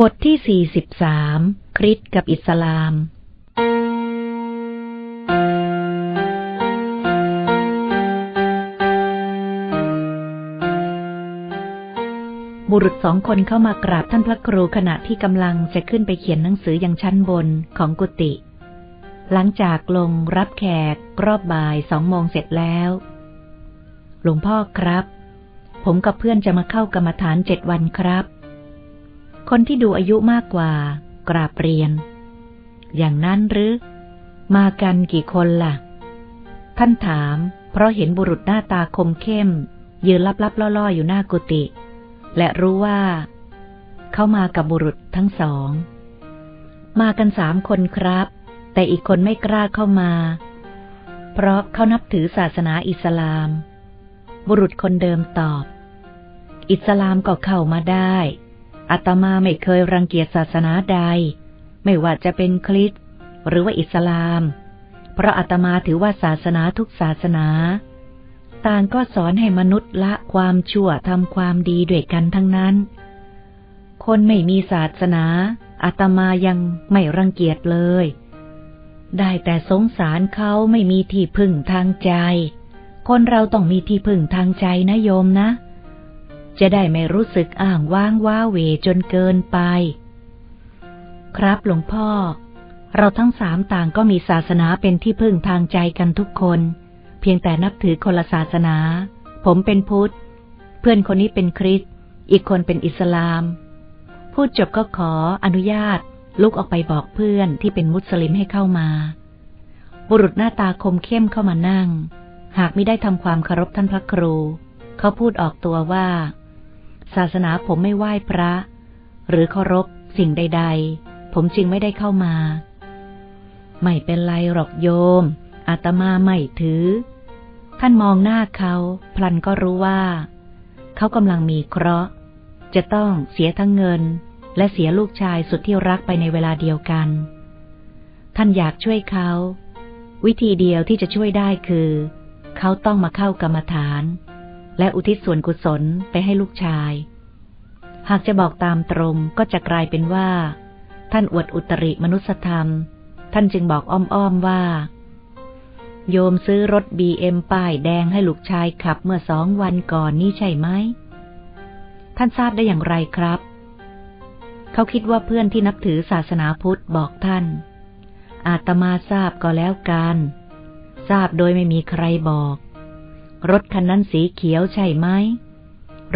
บทที่สี่สิบสามคริสกับอิสลาม บุรุษสองคนเข้ามากราบท่านพระครูขณะที่กำลังจะขึ้นไปเขียนหนังสือยังชั้นบนของกุฏิ หลังจากลงรับแขกรอบบ่ายสองโมงเสร็จแล้ว หลวงพ่อครับ ผมกับเพื่อนจะมาเข้ากรรมฐานเจ็ดวันครับ คนที่ดูอายุมากกว่า กราบเรียน อย่างนั้นหรือ มากันกี่คนละ่ะ ท่านถาม เพราะเห็นบุรุษหน้าตาคมเข้ม ยืนลับๆล่อๆ อยู่หน้ากุฏิและรู้ว่า เขามากับบุรุษทั้งสอง มากันสามคนครับ แต่อีกคนไม่กล้าเข้ามา เพราะเขานับถือศาสนาอิสลาม บุรุษคนเดิมตอบ อิสลามก็เข้ามาได้ อาตมาไม่เคยรังเกียจศาสนาใด ไม่ว่าจะเป็นคริสต์หรือว่าอิสลาม เพราะอาตมาถือว่าศาสนาทุกศาสนา ต่างก็สอนให้มนุษย์ละความชั่วทำความดีด้วยกันทั้งนั้น คนไม่มีศาสนาอาตมายังไม่รังเกียจเลย ได้แต่สงสารเขาไม่มีที่พึ่งทางใจ คนเราต้องมีที่พึ่งทางใจนะโยมนะ จะได้ไม่รู้สึกอ่างว้างว้าเวจนเกินไป ครับหลวงพ่อ เราทั้งสามต่างก็มีศาสนาเป็นที่พึ่งทางใจกันทุกคน เพียงแต่นับถือคนละศาสนา ผมเป็นพุทธ เพื่อนคนนี้เป็นคริสต์อีกคนเป็นอิสลาม พูดจบก็ขออนุญาต ลุกออกไปบอกเพื่อนที่เป็นมุสลิมให้เข้ามา บุรุษหน้าตาคมเข้มเข้ามานั่ง หากไม่ได้ทำความเคารพท่านพระครู เขาพูดออกตัวว่า ศาสนาผมไม่ไหว้พระ หรือเคารพสิ่งใด ๆ ผมจึงไม่ได้เข้ามา ไม่เป็นไรหรอกโยม อาตมาไม่ถือ ท่านมองหน้าเขาพลันก็รู้ว่า เขากำลังมีเคราะห์ จะต้องเสียทั้งเงิน และเสียลูกชายสุดที่รักไปในเวลาเดียวกัน ท่านอยากช่วยเขา วิธีเดียวที่จะช่วยได้คือ เขาต้องมาเข้ากรรมฐาน และอุทิศส่วนกุศลไปให้ลูกชาย หากจะบอกตามตรงก็จะกลายเป็นว่า ท่านอวดอุตริมนุสธรรม ท่านจึงบอกอ้อมๆว่า โยมซื้อรถบีเอ็มป้ายแดงให้ลูกชายขับเมื่อสองวันก่อนนี่ใช่ไหม ท่านทราบได้อย่างไรครับ เขาคิดว่าเพื่อนที่นับถือศาสนาพุทธบอกท่าน อาตมาทราบก็แล้วกัน ทราบโดยไม่มีใครบอก รถคันนั้นสีเขียวใช่ไหม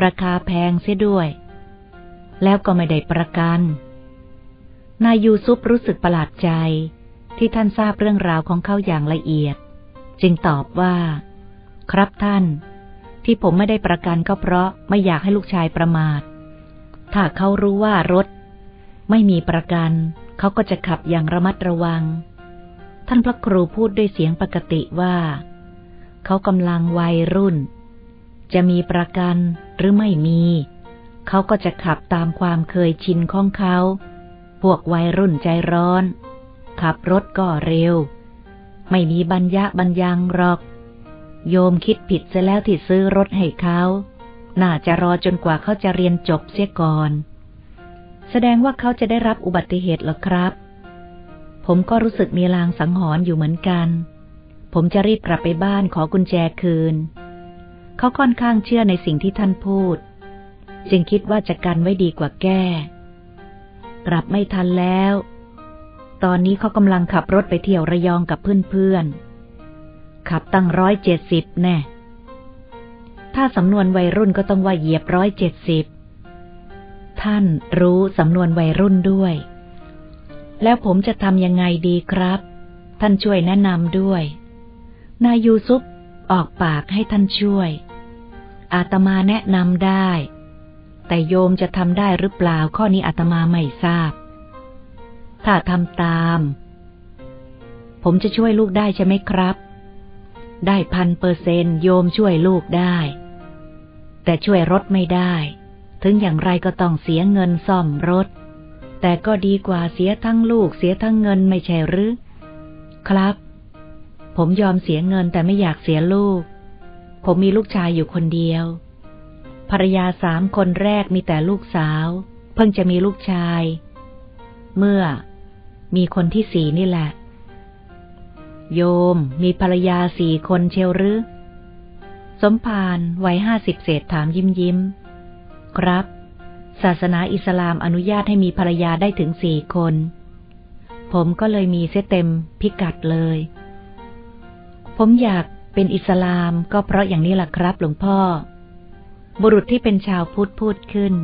ราคาแพงเสียด้วย แล้วก็ไม่ได้ประกัน นายยูซุปรู้สึกประหลาดใจ ที่ท่านทราบเรื่องราวของเขาอย่างละเอียด จึงตอบว่า ครับท่าน ที่ผมไม่ได้ประกันก็เพราะไม่อยากให้ลูกชายประมาท ถ้าเขารู้ว่ารถ ไม่มีประกัน เขาก็จะขับอย่างระมัดระวัง ท่านพระครูพูดด้วยเสียงปกติว่า เขากำลังวัยรุ่น จะมีประกันหรือไม่มี เขาก็จะขับตามความเคยชินของเขา พวกวัยรุ่นใจร้อน ขับรถก็เร็ว ไม่มีบัญญะบัญญังหรอก โยมคิดผิดเสียแล้วที่ซื้อรถให้เขา น่าจะรอจนกว่าเขาจะเรียนจบเสียก่อน แสดงว่าเขาจะได้รับอุบัติเหตุหรอครับ ผมก็รู้สึกมีลางสังหรณ์อยู่เหมือนกัน ผมจะรีบกลับไปบ้านขอกุญแจคืน เขาค่อนข้างเชื่อในสิ่งที่ท่านพูด จึงคิดว่าจะกันไว้ดีกว่าแก้ กลับไม่ทันแล้ว ตอนนี้เขากำลังขับรถไปเที่ยวระยองกับเพื่อนๆ ขับตั้งร้อยเจ็ดสิบแน่ ถ้าสำนวนวัยรุ่นก็ต้องว่าเหยียบร้อยเจ็ดสิบ ท่านรู้สำนวนวัยรุ่นด้วย แล้วผมจะทำยังไงดีครับ ท่านช่วยแนะนำด้วย นายยูซุปออกปากให้ท่านช่วย อาตมาแนะนำได้ แต่โยมจะทำได้หรือเปล่าข้อนี้อาตมาไม่ทราบ ถ้าทำตาม ผมจะช่วยลูกได้ใช่ไหมครับ ได้พันเปอร์เซนโยมช่วยลูกได้ แต่ช่วยรถไม่ได้ ถึงอย่างไรก็ต้องเสียเงินซ่อมรถ แต่ก็ดีกว่าเสียทั้งลูกเสียทั้งเงินไม่ใช่หรือ ครับ ผมยอมเสียเงินแต่ไม่อยากเสียลูก ผมมีลูกชายอยู่คนเดียว ภรรยาสามคนแรกมีแต่ลูกสาว เพิ่งจะมีลูกชาย เมื่อมีคนที่สี่นี่แหละ โยมมีภรรยาสี่คนเชลหรือ สมภารวัยห้าสิบเศษถามยิ้มยิ้ม ครับ ศาสนาอิสลามอนุญาตให้มีภรรยาได้ถึงสี่คน ผมก็เลยมีเสเต็มพิกัดเลย ผมอยากเป็นอิสลามก็เพราะอย่างนี้แหละครับ หลวงพ่อ บุรุษที่เป็นชาวพุทธพูดขึ้น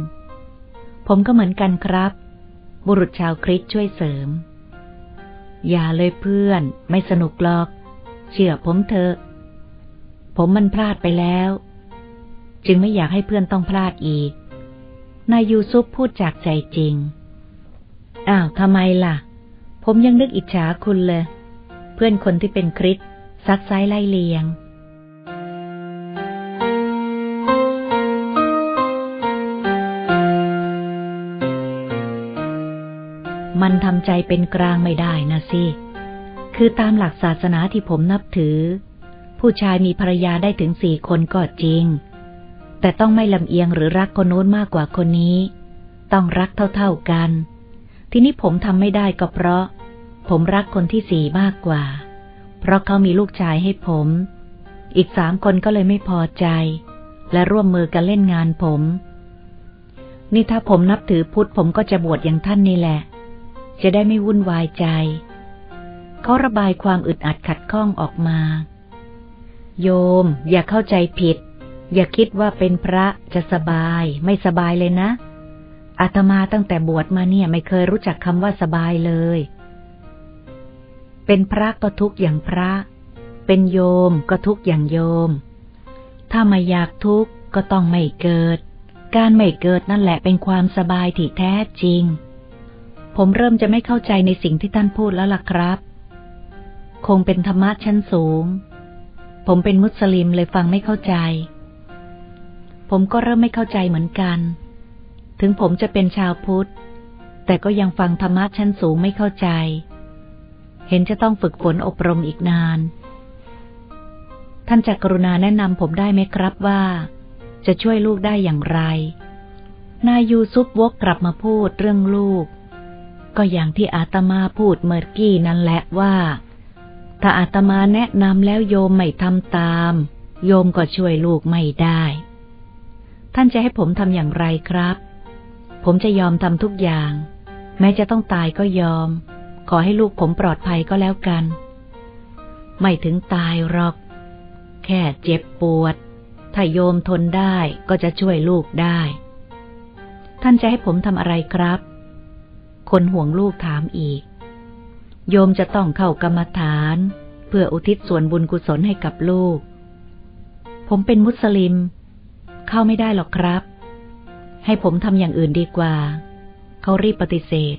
ผมก็เหมือนกันครับ บุรุษชาวคริสช่วยเสริม อย่าเลยเพื่อน ไม่สนุกหรอก เชื่อผมเถอะ ผมมันพลาดไปแล้ว จึงไม่อยากให้เพื่อนต้องพลาดอีก นายยูซุปพูดจากใจจริง อ้าวทำไมล่ะ ผมยังนึกอิจฉาคุณเลย เพื่อนคนที่เป็นคริส ซักไซไล่เลียง มันทำใจเป็นกลางไม่ได้นะสิ คือตามหลักศาสนาที่ผมนับถือ ผู้ชายมีภรรยาได้ถึงสี่คนก็จริง แต่ต้องไม่ลำเอียงหรือรักคนโน้นมากกว่าคนนี้ ต้องรักเท่าๆกัน ทีนี้ผมทำไม่ได้ก็เพราะ ผมรักคนที่สี่มากกว่า เพราะเขามีลูกชายให้ผม อีกสามคนก็เลยไม่พอใจ และร่วมมือกันเล่นงานผม นี่ถ้าผมนับถือพุทธผมก็จะบวชอย่างท่านนี่แหละ จะได้ไม่วุ่นวายใจ เขาระบายความอึดอัดขัดข้องออกมา โยม อย่าเข้าใจผิด อย่าคิดว่าเป็นพระจะสบาย ไม่สบายเลยนะอาตมาตั้งแต่บวชมาเนี่ยไม่เคยรู้จักคำว่าสบายเลย เป็นพระก็ทุกอย่างพระ เป็นโยมก็ทุกอย่างโยม ถ้าไม่อยากทุกข์ก็ต้องไม่เกิด การไม่เกิดนั่นแหละเป็นความสบายที่แท้จริง ผมเริ่มจะไม่เข้าใจในสิ่งที่ท่านพูดแล้วล่ะครับ คงเป็นธรรมะชั้นสูง ผมเป็นมุสลิมเลยฟังไม่เข้าใจ ผมก็เริ่มไม่เข้าใจเหมือนกัน ถึงผมจะเป็นชาวพุทธ แต่ก็ยังฟังธรรมะชั้นสูงไม่เข้าใจ เห็นจะต้องฝึกฝนอบรมอีกนาน ท่านจักรุณาแนะนำผมได้ไหมครับว่า จะช่วยลูกได้อย่างไร นายยูซุปวกกลับมาพูดเรื่องลูก ก็อย่างที่อาตมาพูดเมื่อกี้นั่นแหละว่า ถ้าอาตมาแนะนำแล้วโยมไม่ทำตาม โยมก็ช่วยลูกไม่ได้ ท่านจะให้ผมทำอย่างไรครับ ผมจะยอมทำทุกอย่าง แม้จะต้องตายก็ยอม ขอให้ลูกผมปลอดภัยก็แล้วกัน ไม่ถึงตายหรอก แค่เจ็บปวด ถ้าโยมทนได้ก็จะช่วยลูกได้ ท่านจะให้ผมทำอะไรครับ คนห่วงลูกถามอีก โยมจะต้องเข้ากรรมฐาน เพื่ออุทิศส่วนบุญกุศลให้กับลูก ผมเป็นมุสลิม เข้าไม่ได้หรอกครับ ให้ผมทำอย่างอื่นดีกว่า เขารีบปฏิเสธ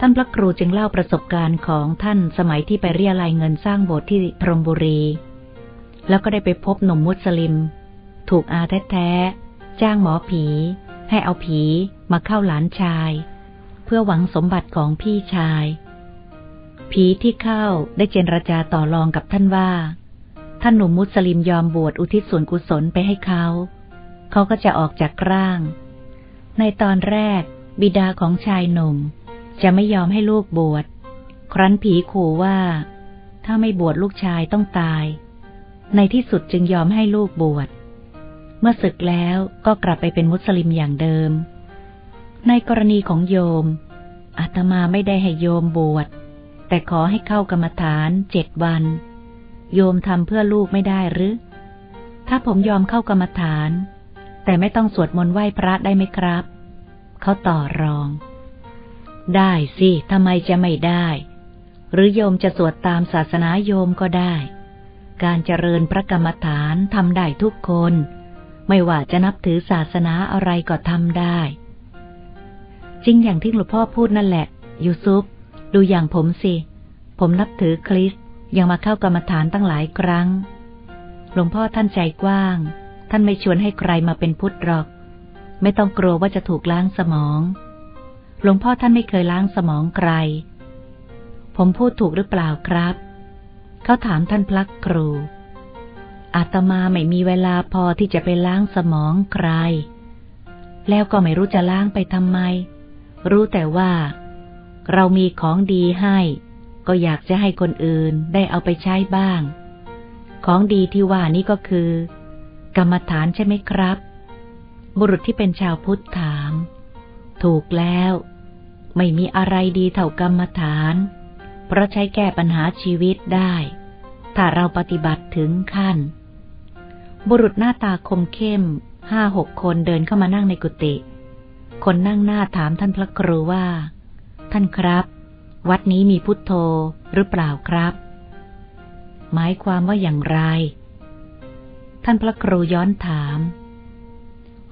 ท่านพระครูจึงเล่าประสบการณ์ของท่านสมัยที่ไปเรียรายเงินสร้างโบสถ์ที่พรมบุรี แล้วก็ได้ไปพบหนุ่มมุสลิม ถูกอาแท้ๆจ้างหมอผี ให้เอาผีมาเข้าหลานชาย เพื่อหวังสมบัติของพี่ชาย ผีที่เข้าได้เจรจาต่อรองกับท่านว่า ท่านหนุ่มมุสลิมยอมบวชอุทิศส่วนกุศลไปให้เขาเขาก็จะออกจากร่าง ในตอนแรก บิดาของชายหนุ่ม จะไม่ยอมให้ลูกบวช ครั้นผีขู่ว่า ถ้าไม่บวชลูกชายต้องตาย ในที่สุดจึงยอมให้ลูกบวช เมื่อศึกแล้วก็กลับไปเป็นมุสลิมอย่างเดิม ในกรณีของโยม อาตมาไม่ได้ให้โยมบวช แต่ขอให้เข้ากรรมฐานเจ็ดวัน โยมทำเพื่อลูกไม่ได้หรือ ถ้าผมยอมเข้ากรรมฐาน แต่ไม่ต้องสวดมนต์ไหว้พระได้ไหมครับ เขาต่อรอง ได้สิทำไมจะไม่ได้ หรือโยมจะสวดตามศาสนาโยมก็ได้ การเจริญพระกรรมฐานทำได้ทุกคน ไม่ว่าจะนับถือศาสนาอะไรก็ทำได้ จริงอย่างที่หลวงพ่อพูดนั่นแหละ ยูซุปดูอย่างผมสิ ผมนับถือคริสยังมาเข้ากรรมฐานตั้งหลายครั้ง หลวงพ่อท่านใจกว้าง ท่านไม่ชวนให้ใครมาเป็นพุทธหรอก ไม่ต้องกลัวว่าจะถูกล้างสมอง หลวงพ่อท่านไม่เคยล้างสมองใคร ผมพูดถูกหรือเปล่าครับ เขาถามท่านพลักครู อาตมาไม่มีเวลาพอที่จะไปล้างสมองใคร แล้วก็ไม่รู้จะล้างไปทำไม รู้แต่ว่า เรามีของดีให้ ก็อยากจะให้คนอื่นได้เอาไปใช้บ้าง ของดีที่ว่านี้ก็คือ กรรมฐานใช่ไหมครับ บุรุษที่เป็นชาวพุทธถามถูกแล้ว ไม่มีอะไรดีเท่ากรรมฐาน เพราะใช้แก้ปัญหาชีวิตได้ ถ้าเราปฏิบัติถึงขั้น บุรุษหน้าตาคมเข้มห้าหกคนเดินเข้ามานั่งในกุฏิ คนนั่งหน้าถามท่านพระครูว่า ท่านครับ วัดนี้มีพุทโธหรือเปล่าครับ หมายความว่าอย่างไร ท่านพระครูย้อนถาม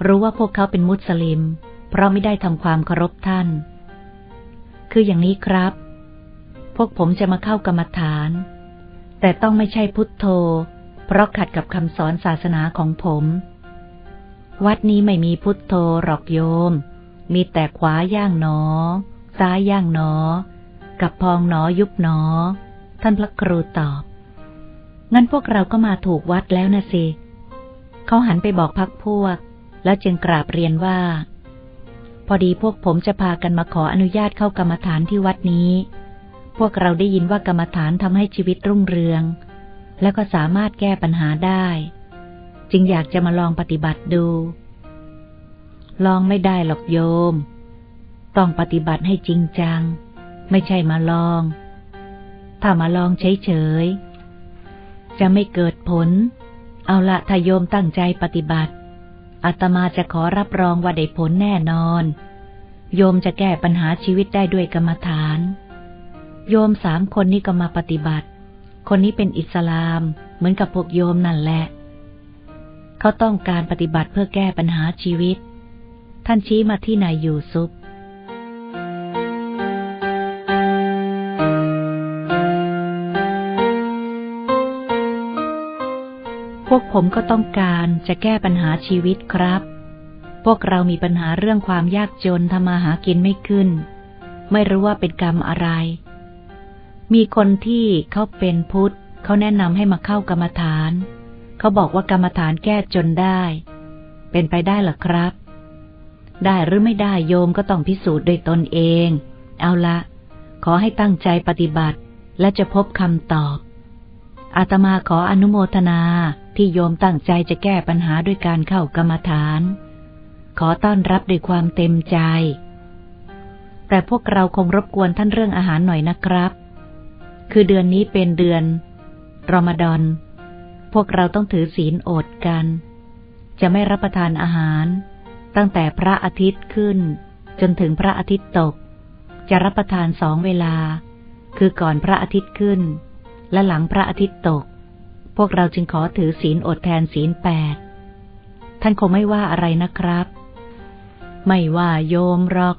รู้ว่าพวกเขาเป็นมุสลิม เพราะไม่ได้ทำความเคารพท่าน คืออย่างนี้ครับ พวกผมจะมาเข้ากรรมฐาน แต่ต้องไม่ใช่พุทโธ เพราะขัดกับคำสอนศาสนาของผม วัดนี้ไม่มีพุทโธหรอกโยม มีแต่ขวาย่างหนอ ซ้ายย่างหนอ กับพองหนอยุบหนอ ท่านพระครูตอบ งั้นพวกเราก็มาถูกวัดแล้วนะสิ เขาหันไปบอกพักพวก แล้วจึงกราบเรียนว่า อดีพวกผมจะพากันมาขออนุญาตเข้ากรรมฐานที่วัดนี้ พวกเราได้ยินว่ากรรมฐานทำให้ชีวิตรุ่งเรือง แล้วก็สามารถแก้ปัญหาได้ จึงอยากจะมาลองปฏิบัติดู ลองไม่ได้หรอกโยม ต้องปฏิบัติให้จริงจัง ไม่ใช่มาลอง ถ้ามาลองเฉยๆจะไม่เกิดผล เอาละถ้าโยมตั้งใจปฏิบัติ อาตมาจะขอรับรองว่าได้ผลแน่นอน โยมจะแก้ปัญหาชีวิตได้ด้วยกรรมฐาน โยมสามคนนี้ก็มาปฏิบัติ คนนี้เป็นอิสลาม เหมือนกับพวกโยมนั่นแหละ เขาต้องการปฏิบัติเพื่อแก้ปัญหาชีวิต ท่านชี้มาที่นายยูซุป วกผมก็ต้องการจะแก้ปัญหาชีวิตครับ พวกเรามีปัญหาเรื่องความยากจนทำมาหากินไม่ขึ้น ไม่รู้ว่าเป็นกรรมอะไร มีคนที่เขาเป็นพุทธเขาแนะนำให้มาเข้ากรรมฐาน เขาบอกว่ากรรมฐานแก้จนได้ เป็นไปได้หรอครับ ได้หรือไม่ได้โยมก็ต้องพิสูจน์โดยตนเอง เอาละ ขอให้ตั้งใจปฏิบัติและจะพบคำตอบอาตมาขออนุโมทนา ที่โยมตั้งใจจะแก้ปัญหาด้วยการเข้ากรรมฐาน ขอต้อนรับด้วยความเต็มใจ แต่พวกเราคงรบกวนท่านเรื่องอาหารหน่อยนะครับ คือเดือนนี้เป็นเดือน รอมฎอน พวกเราต้องถือศีลอดกัน จะไม่รับประทานอาหาร ตั้งแต่พระอาทิตย์ขึ้น จนถึงพระอาทิตย์ตก จะรับประทานสองเวลา คือก่อนพระอาทิตย์ขึ้น และหลังพระอาทิตย์ตก พวกเราจึงขอถือศีลอดแทนศีลแปด ท่านคงไม่ว่าอะไรนะครับ ไม่ว่าโยมหรอก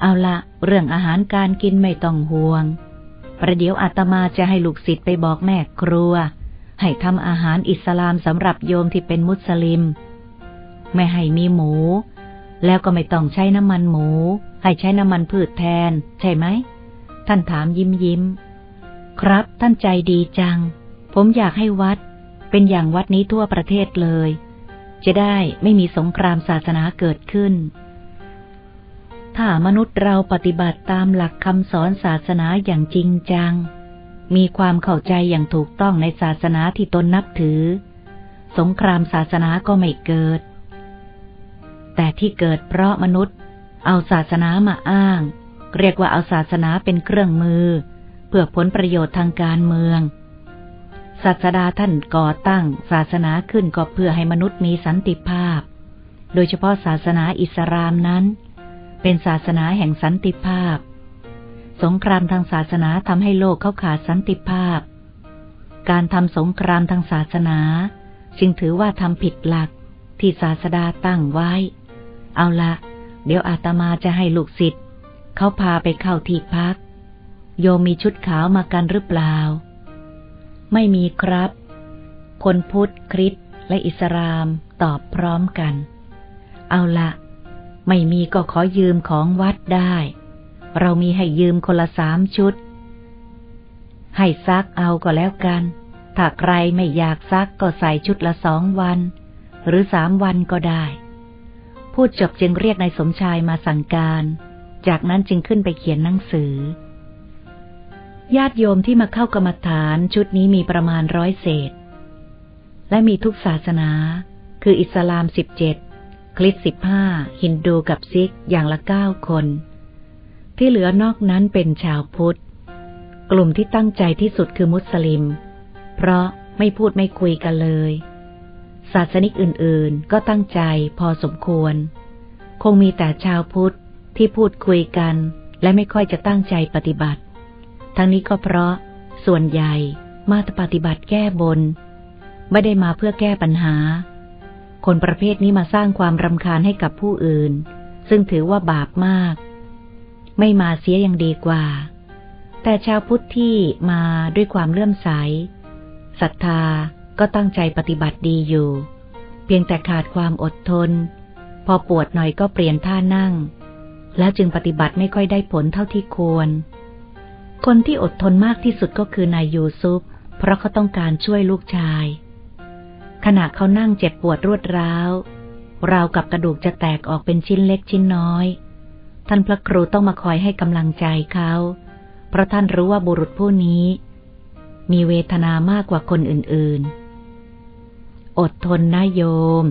เอาละเรื่องอาหารการกินไม่ต้องห่วง ประเดี๋ยวอาตมาจะให้ลูกศิษย์ไปบอกแม่ครัว ให้ทำอาหารอิสลามสำหรับโยมที่เป็นมุสลิม ไม่ให้มีหมู แล้วก็ไม่ต้องใช้น้ำมันหมู ให้ใช้น้ำมันพืชแทน ใช่ไหม ท่านถามยิ้มยิ้ม ครับท่านใจดีจัง ผมอยากให้วัดเป็นอย่างวัดนี้ทั่วประเทศเลย จะได้ไม่มีสงครามศาสนาเกิดขึ้น ถ้ามนุษย์เราปฏิบัติตามหลักคำสอนศาสนาอย่างจริงจัง มีความเข้าใจอย่างถูกต้องในศาสนาที่ตนนับถือ สงครามศาสนาก็ไม่เกิด แต่ที่เกิดเพราะมนุษย์เอาศาสนามาอ้าง เรียกว่าเอาศาสนาเป็นเครื่องมือ เพื่อผลประโยชน์ทางการเมือง ศาสดาท่านก่อตั้ง ศาสนาขึ้นก็เพื่อให้มนุษย์มีสันติภาพ โดยเฉพาะศาสนาอิสลามนั้น เป็นศาสนาแห่งสันติภาพ สงครามทางศาสนาทำให้โลกเขาขาดสันติภาพ การทำสงครามทางศาสนาจึงถือว่าทำผิดหลักที่ศาสดาตั้งไว้ เอาละ เดี๋ยวอาตมาจะให้ลูกศิษย์เขาพาไปเข้าที่พัก โยมมีชุดขาวมากันหรือเปล่า ไม่มีครับ คนพุทธคริสและอิสลามตอบพร้อมกัน เอาละไม่มีก็ขอยืมของวัดได้ เรามีให้ยืมคนละสามชุด ให้ซักเอาก็แล้วกัน ถ้าใครไม่อยากซักก็ใส่ชุดละสองวัน หรือสามวันก็ได้ พูดจบจึงเรียกนายสมชายมาสั่งการ จากนั้นจึงขึ้นไปเขียนหนังสือ ญาติโยมที่มาเข้ากรรมฐานชุดนี้มีประมาณร้อยเศษ และมีทุกศาสนา คืออิสลามสิบเจ็ดคริสสิบห้าฮินดูกับซิกอย่างละเก้าคน ที่เหลือนอกนั้นเป็นชาวพุทธ กลุ่มที่ตั้งใจที่สุดคือมุสลิม เพราะไม่พูดไม่คุยกันเลย ศาสนิกอื่นๆ ก็ตั้งใจพอสมควร คงมีแต่ชาวพุทธที่พูดคุยกันและไม่ค่อยจะตั้งใจปฏิบัติ ทั้งนี้ก็เพราะส่วนใหญ่มาปฏิบัติแก้บน ไม่ได้มาเพื่อแก้ปัญหา คนประเภทนี้มาสร้างความรำคาญให้กับผู้อื่น ซึ่งถือว่าบาปมาก ไม่มาเสียยังดีกว่า แต่ชาวพุทธที่มาด้วยความเลื่อมใสศรัทธาก็ตั้งใจปฏิบัติดีอยู่ เพียงแต่ขาดความอดทน พอปวดหน่อยก็เปลี่ยนท่านั่ง แล้วจึงปฏิบัติไม่ค่อยได้ผลเท่าที่ควร คนที่อดทนมากที่สุดก็คือนายยูซุปเพราะเขาต้องการช่วยลูกชาย ขณะเขานั่งเจ็บปวดรวดร้าว ราวกับกระดูกจะแตกออกเป็นชิ้นเล็กชิ้นน้อย ท่านพระครูต้องมาคอยให้กำลังใจเขา เพราะท่านรู้ว่าบุรุษผู้นี้ มีเวทนามากกว่าคนอื่นๆ อดทนนะโยม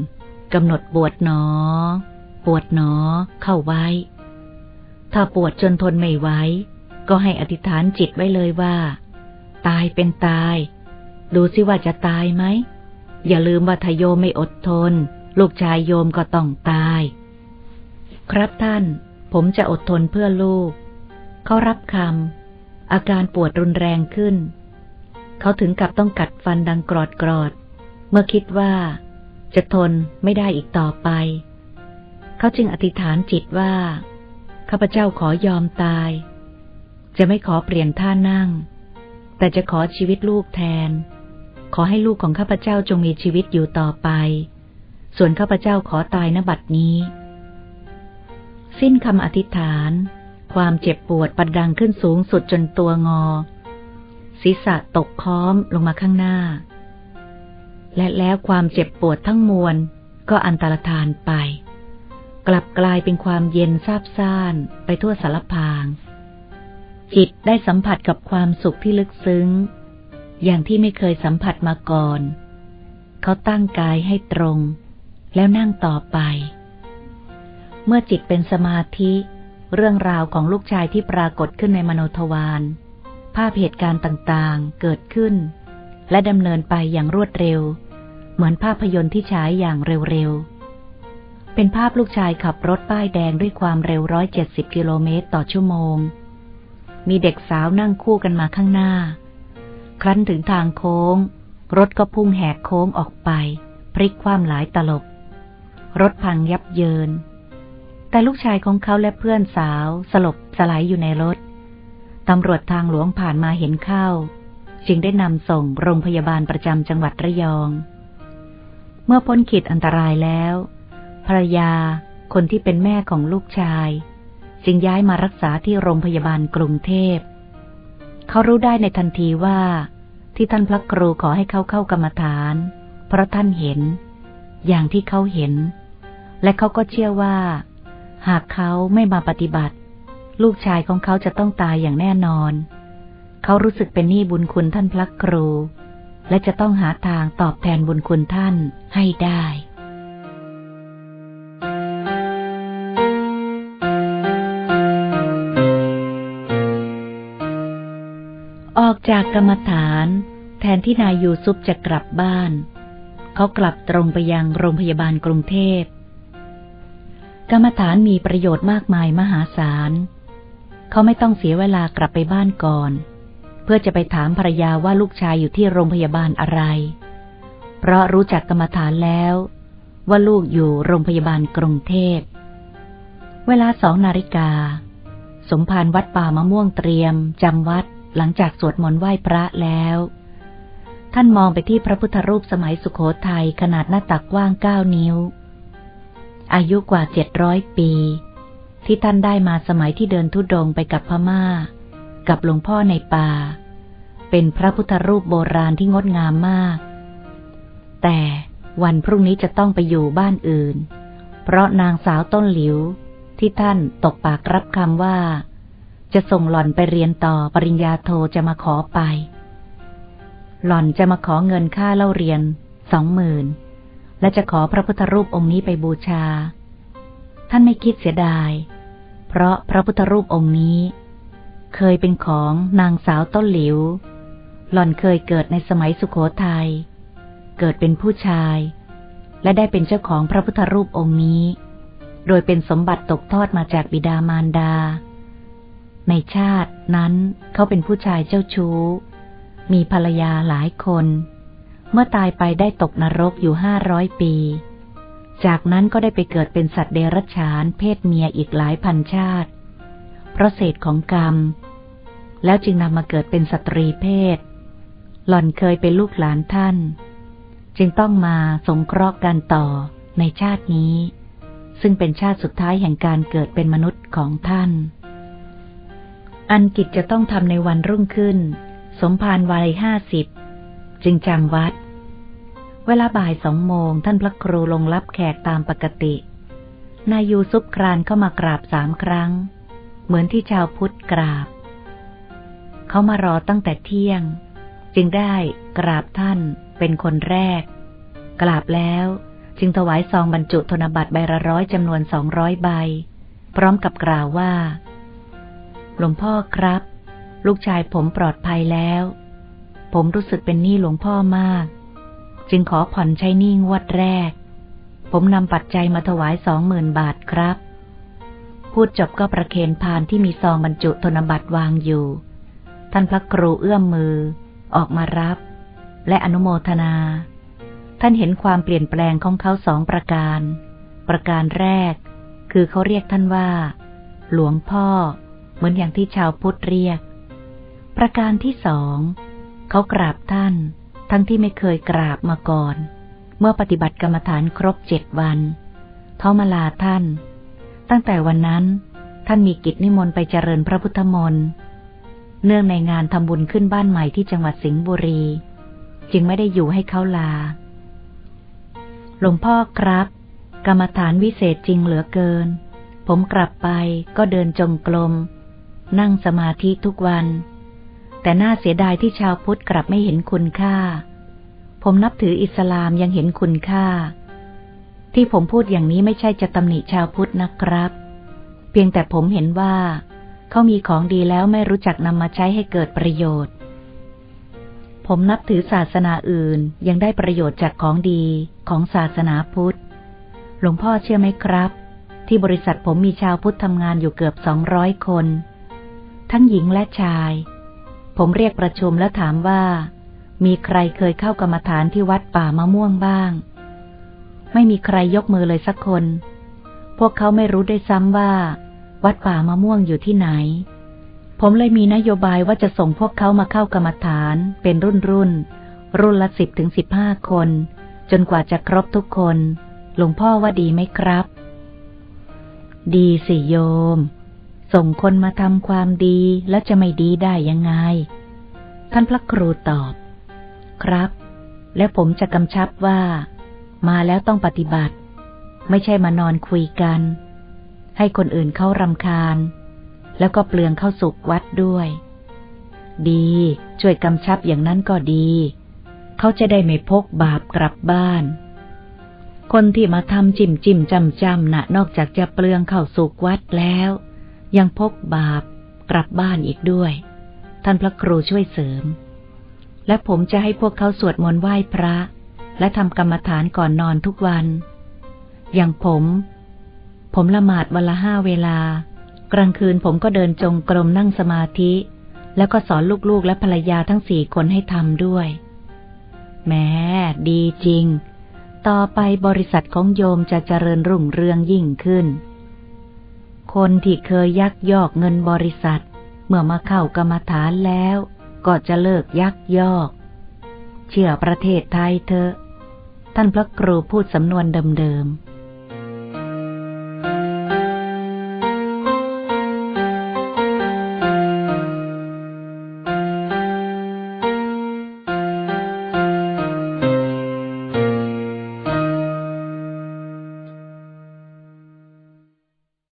กำหนดปวดหนอ ปวดหนอ เข้าไว้ ถ้าปวดจนทนไม่ไหว ก็ให้อธิษฐานจิตไว้เลยว่า ตายเป็นตาย ดูสิว่าจะตายไหม อย่าลืมว่าทโยมไม่อดทน ลูกชายโยมก็ต้องตาย ครับท่าน ผมจะอดทนเพื่อลูก เขารับคำอาการปวดรุนแรงขึ้น เขาถึงกับต้องกัดฟันดังกรอดกรอด เมื่อคิดว่า จะทนไม่ได้อีกต่อไป เขาจึงอธิษฐานจิตว่าข้าพเจ้าขอยอมตาย จะไม่ขอเปลี่ยนท่านั่ง แต่จะขอชีวิตลูกแทน ขอให้ลูกของข้าพเจ้าจงมีชีวิตอยู่ต่อไป ส่วนข้าพเจ้าขอตายณบัดนี้ สิ้นคำอธิษฐาน ความเจ็บปวดปัดดังขึ้นสูงสุดจนตัวงอ ศีรษะตกค้อมลงมาข้างหน้า และแล้วความเจ็บปวดทั้งมวลก็อันตรธานไป กลับกลายเป็นความเย็นซาบซ่านไปทั่วสารพาง จิตได้สัมผัสกับความสุขที่ลึกซึ้ง อย่างที่ไม่เคยสัมผัสมาก่อน เขาตั้งกายให้ตรง แล้วนั่งต่อไป เมื่อจิตเป็นสมาธิ เรื่องราวของลูกชายที่ปรากฏขึ้นในมโนทวาร ภาพเหตุการณ์ต่างๆ เกิดขึ้น และดำเนินไปอย่างรวดเร็ว เหมือนภาพยนตร์ที่ฉายอย่างเร็วๆ เป็นภาพลูกชายขับรถป้ายแดงด้วยความเร็วร้อยเจ็ดสิบกิโลเมตรต่อชั่วโมง มีเด็กสาวนั่งคู่กันมาข้างหน้า ครั้นถึงทางโค้ง รถก็พุ่งแหกโค้งออกไป พลิกคว่ำหลายตลบ รถพังยับเยิน แต่ลูกชายของเขาและเพื่อนสาวสลบสลายอยู่ในรถ ตำรวจทางหลวงผ่านมาเห็นเข้า จึงได้นำส่งโรงพยาบาลประจำจังหวัดระยอง เมื่อพ้นขีดอันตรายแล้วภรรยาคนที่เป็นแม่ของลูกชาย จึงย้ายมารักษาที่โรงพยาบาลกรุงเทพ เขารู้ได้ในทันทีว่า ที่ท่านพระครูขอให้เขาเข้ากรรมฐาน เพราะท่านเห็น อย่างที่เขาเห็น และเขาก็เชื่อว่า หากเขาไม่มาปฏิบัติ ลูกชายของเขาจะต้องตายอย่างแน่นอน เขารู้สึกเป็นหนี้บุญคุณท่านพระครู และจะต้องหาทางตอบแทนบุญคุณท่านให้ได้ จากกรรมฐานแทนที่นายยูซุปจะกลับบ้าน เขากลับตรงไปยังโรงพยาบาลกรุงเทพ กรรมฐานมีประโยชน์มากมายมหาศาล เขาไม่ต้องเสียเวลากลับไปบ้านก่อน เพื่อจะไปถามภรรยาว่าลูกชายอยู่ที่โรงพยาบาลอะไร เพราะรู้จักกรรมฐานแล้ว ว่าลูกอยู่โรงพยาบาลกรุงเทพ เวลาสองนาฬิกา สมภารวัดป่ามะม่วงเตรียมจำวัด หลังจากสวดมนต์ไหว้พระแล้ว ท่านมองไปที่พระพุทธรูปสมัยสุขโขทัยขนาดหน้าตักกว้างเก้านิ้ว อายุกว่าเจ็ดร้อยปี ที่ท่านได้มาสมัยที่เดินทุดงไปกับพมา่า กับหลวงพ่อในป่า เป็นพระพุทธรูปโบราณที่งดงามมาก แต่วันพรุ่งนี้จะต้องไปอยู่บ้านอื่น เพราะนางสาวต้นหลิวที่ท่านตกปากรับคำว่า จะส่งหล่อนไปเรียนต่อปริญญาโทจะมาขอไป หล่อนจะมาขอเงินค่าเล่าเรียนสองหมื่นและจะขอพระพุทธรูปองค์นี้ไปบูชา ท่านไม่คิดเสียดาย เพราะพระพุทธรูปองค์นี้ เคยเป็นของนางสาวต้นหลิว หล่อนเคยเกิดในสมัยสุขโขทยัยเกิดเป็นผู้ชาย และได้เป็นเจ้าของพระพุทธรูปองค์นี้ โดยเป็นสมบัติตกทอดมาจากบิดามารดา ในชาตินั้นเขาเป็นผู้ชายเจ้าชู้ มีภรรยาหลายคน เมื่อตายไปได้ตกนรกอยู่ห้าร้อยปี จากนั้นก็ได้ไปเกิดเป็นสัตว์เดรัจฉานเพศเมียอีกหลายพันชาติ เพราะเศษของกรรม แล้วจึงนำมาเกิดเป็นสตรีเพศ หล่อนเคยเป็นลูกหลานท่าน จึงต้องมาสงเคราะห์กันต่อในชาตินี้ ซึ่งเป็นชาติสุดท้ายแห่งการเกิดเป็นมนุษย์ของท่าน อันกิจจะต้องทำในวันรุ่งขึ้น สมภารวัยห้าสิบจึงจำวัด เวลาบ่ายสองโมงท่านพระครูลงรับแขกตามปกติ นายยูซุปครานเข้ามากราบสามครั้ง เหมือนที่ชาวพุทธกราบ เขามารอตั้งแต่เที่ยง จึงได้กราบท่านเป็นคนแรก กราบแล้วจึงถวายซองบรรจุธนบัตรใบละร้อยจำนวนสองร้อยใบ พร้อมกับกล่าวว่า หลวงพ่อครับ ลูกชายผมปลอดภัยแล้ว ผมรู้สึกเป็นหนี้หลวงพ่อมาก จึงขอผ่อนใช้หนี้งวดแรก ผมนำปัจจัยมาถวายสองหมื่นบาทครับ พูดจบก็ประเคนพานที่มีซองบรรจุธนบัตรวางอยู่ ท่านพระครูเอื้อมมือ ออกมารับ และอนุโมทนา ท่านเห็นความเปลี่ยนแปลงของเขาสองประการ ประการแรก คือเขาเรียกท่านว่า หลวงพ่อ เหมือนอย่างที่ชาวพุทธเรียก ประการที่สองเขากราบท่าน ทั้งที่ไม่เคยกราบมาก่อน เมื่อปฏิบัติกรรมฐานครบเจ็ดวันเขามาลาท่าน ตั้งแต่วันนั้นท่านมีกิจนิมนต์ไปเจริญพระพุทธมนต์เนื่องในงานทำบุญขึ้นบ้านใหม่ที่จังหวัดสิงห์บุรี จึงไม่ได้อยู่ให้เขาลา หลวงพ่อครับ กรรมฐานวิเศษจริงเหลือเกิน ผมกลับไปก็เดินจงกรม นั่งสมาธิทุกวัน แต่น่าเสียดายที่ชาวพุทธกลับไม่เห็นคุณค่า ผมนับถืออิสลามยังเห็นคุณค่า ที่ผมพูดอย่างนี้ไม่ใช่จะตำหนิชาวพุทธนะครับ เพียงแต่ผมเห็นว่าเขามีของดีแล้วไม่รู้จักนำมาใช้ให้เกิดประโยชน์ ผมนับถือศาสนาอื่นยังได้ประโยชน์จากของดีของศาสนาพุทธ หลวงพ่อเชื่อไหมครับ ที่บริษัทผมมีชาวพุทธทำงานอยู่เกือบสองร้อยคน ทั้งหญิงและชาย ผมเรียกประชุมแล้วถามว่า มีใครเคยเข้ากรรมฐานที่วัดป่ามะม่วงบ้าง ไม่มีใครยกมือเลยสักคน พวกเขาไม่รู้ได้ซ้ำว่า วัดป่ามะม่วงอยู่ที่ไหน ผมเลยมีนโยบายว่าจะส่งพวกเขามาเข้ากรรมฐานเป็นรุ่นรุ่น รุ่นละสิบถึงสิบห้าคน จนกว่าจะครบทุกคน หลวงพ่อว่าดีไหมครับ ดีสิโยม ส่งคนมาทำความดีแล้วจะไม่ดีได้ยังไง ท่านพระครูตอบ ครับ และผมจะกำชับว่า มาแล้วต้องปฏิบัติ ไม่ใช่มานอนคุยกัน ให้คนอื่นเข้ารำคาญ แล้วก็เปลืองเข้าสุกวัดด้วย ดีช่วยกำชับอย่างนั้นก็ดี เขาจะได้ไม่พกบาปกลับบ้านคนที่มาทำจิมจิมจำจำนะ่ะ นอกจากจะเปลืองเข้าสุกวัดแล้ว ยังพกบาปกลับบ้านอีกด้วย ท่านพระครูช่วยเสริม และผมจะให้พวกเขาสวดมนต์ไหว้พระ และทำกรรมฐานก่อนนอนทุกวัน อย่างผม ผมละหมาดวันละห้าเวลา กลางคืนผมก็เดินจงกรมนั่งสมาธิ แล้วก็สอนลูกๆและภรรยาทั้งสี่คนให้ทำด้วยแม้ดีจริง ต่อไปบริษัทของโยมจะเจริญรุ่งเรืองยิ่งขึ้น คนที่เคยยักยอกเงินบริษัท เมื่อมาเข้ากรรมฐานแล้ว ก็จะเลิกยักยอก เชื่อประเทศไทยเถอะ ท่านพระครูพูดสำนวนเดิมๆ